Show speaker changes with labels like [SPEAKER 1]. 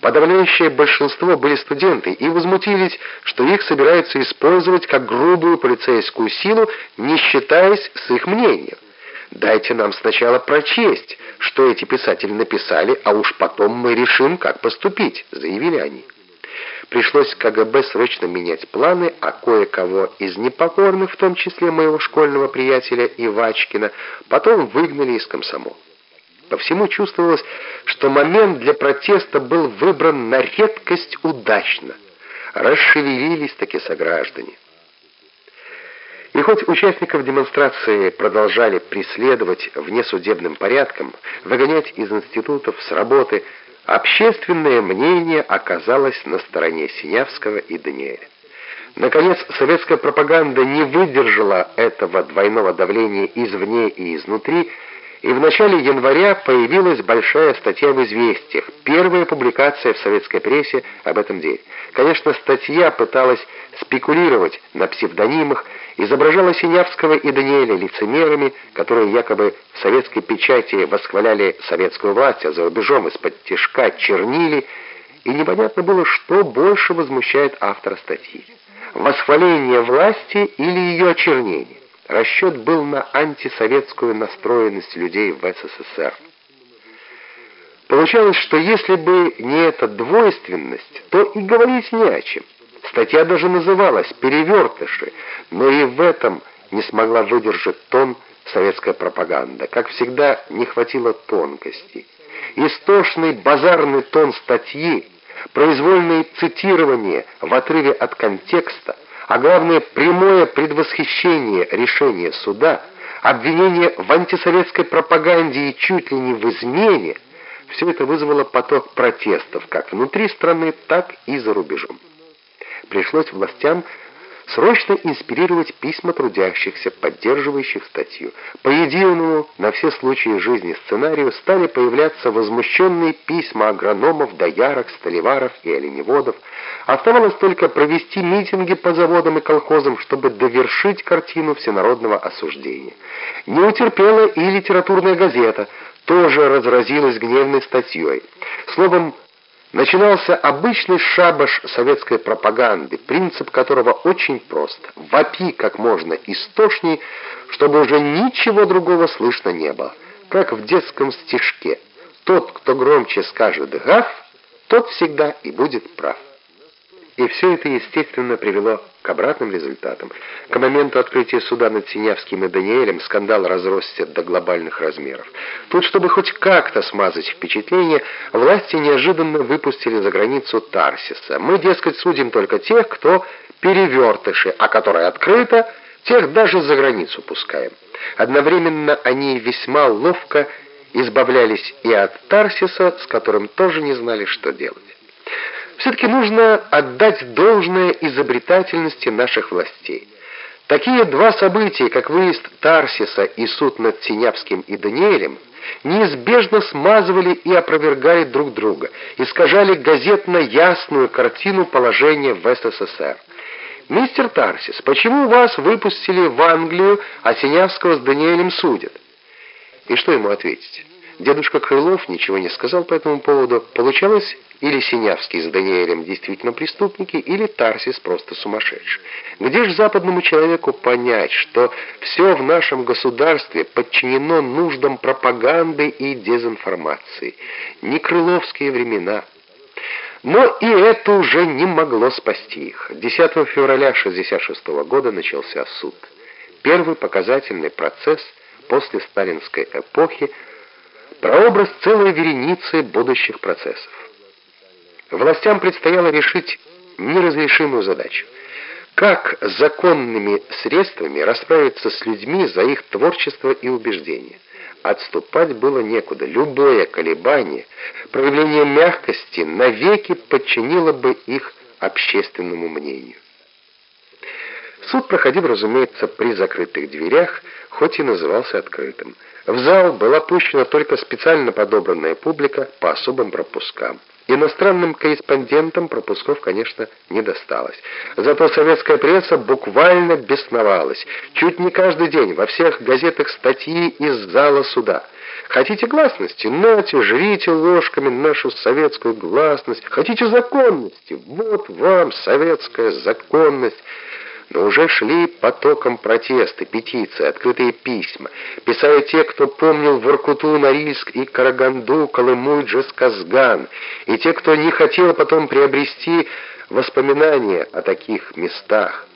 [SPEAKER 1] Подавляющее большинство были студенты и возмутились, что их собираются использовать как грубую полицейскую силу, не считаясь с их мнением. Дайте нам сначала прочесть, что эти писатели написали, а уж потом мы решим, как поступить, заявили они. Пришлось КГБ срочно менять планы, а кое-кого из непокорных, в том числе моего школьного приятеля Ивачкина, потом выгнали из комсомола. По всему чувствовалось, что момент для протеста был выбран на редкость удачно. Расшевелились таки сограждане. И хоть участников демонстрации продолжали преследовать внесудебным порядком, выгонять из институтов с работы, общественное мнение оказалось на стороне Синявского и Даниэля. Наконец, советская пропаганда не выдержала этого двойного давления извне и изнутри, и в начале января появилась большая статья в «Известиях», первая публикация в советской прессе об этом деле. Конечно, статья пыталась спекулировать на псевдонимах, изображала Синявского и Даниэля лицемерами, которые якобы в советской печати восхваляли советскую власть, а за рубежом из-под тяжка чернили, и непонятно было, что больше возмущает автора статьи. Восхваление власти или ее очернение. Расчет был на антисоветскую настроенность людей в СССР. Получалось, что если бы не эта двойственность, то и говорить не о чем. Статья даже называлась «Перевертыши», но и в этом не смогла выдержать тон советская пропаганда. Как всегда, не хватило тонкости. Истошный базарный тон статьи, произвольные цитирования в отрыве от контекста – а главное прямое предвосхищение решения суда, обвинение в антисоветской пропаганде и чуть ли не в измене, все это вызвало поток протестов как внутри страны, так и за рубежом. Пришлось властям срочно инспирировать письма трудящихся, поддерживающих статью. По единому на все случаи жизни сценарию стали появляться возмущенные письма агрономов, доярок, столеваров и оленеводов. Оставалось только провести митинги по заводам и колхозам, чтобы довершить картину всенародного осуждения. Не утерпела и литературная газета, тоже разразилась гневной статьей. Словом, начинался обычный шабаш советской пропаганды, принцип которого очень прост. Вопи как можно истошней, чтобы уже ничего другого слышно не было. Как в детском стишке. Тот, кто громче скажет «гав», тот всегда и будет прав. И все это, естественно, привело к обратным результатам. К моменту открытия суда над Синявским и Даниэлем скандал разросся до глобальных размеров. Тут, чтобы хоть как-то смазать впечатление, власти неожиданно выпустили за границу Тарсиса. Мы, дескать, судим только тех, кто перевертыши, а которые открыто, тех даже за границу пускаем. Одновременно они весьма ловко избавлялись и от Тарсиса, с которым тоже не знали, что делать. Все-таки нужно отдать должное изобретательности наших властей. Такие два события, как выезд Тарсиса и суд над Синявским и Даниэлем, неизбежно смазывали и опровергали друг друга, искажали газетно ясную картину положения в СССР. «Мистер Тарсис, почему вас выпустили в Англию, а Синявского с Даниэлем судят?» И что ему ответить? Дедушка Крылов ничего не сказал по этому поводу. Получалось, или Синявский с Даниэлем действительно преступники, или Тарсис просто сумасшедший. Где же западному человеку понять, что все в нашем государстве подчинено нуждам пропаганды и дезинформации? Не крыловские времена. Но и это уже не могло спасти их. 10 февраля 1966 года начался суд. Первый показательный процесс после сталинской эпохи – прообраз целой вереницы будущих процессов. Властям предстояло решить неразрешимую задачу. Как законными средствами расправиться с людьми за их творчество и убеждения? Отступать было некуда. Любое колебание, проявление мягкости навеки подчинило бы их общественному мнению. Суд проходил, разумеется, при закрытых дверях, хоть и назывался открытым. В зал была пущена только специально подобранная публика по особым пропускам. Иностранным корреспондентам пропусков, конечно, не досталось. Зато советская пресса буквально бесновалась. Чуть не каждый день во всех газетах статьи из зала суда. Хотите гласности? Нате, жрите ложками нашу советскую гласность. Хотите законности? Вот вам советская законность. Но уже шли потоком протесты, петиции, открытые письма. Писали те, кто помнил Воркуту, Норильск и Караганду, Колыму и Джесказган, и те, кто не хотел потом приобрести воспоминания о таких местах.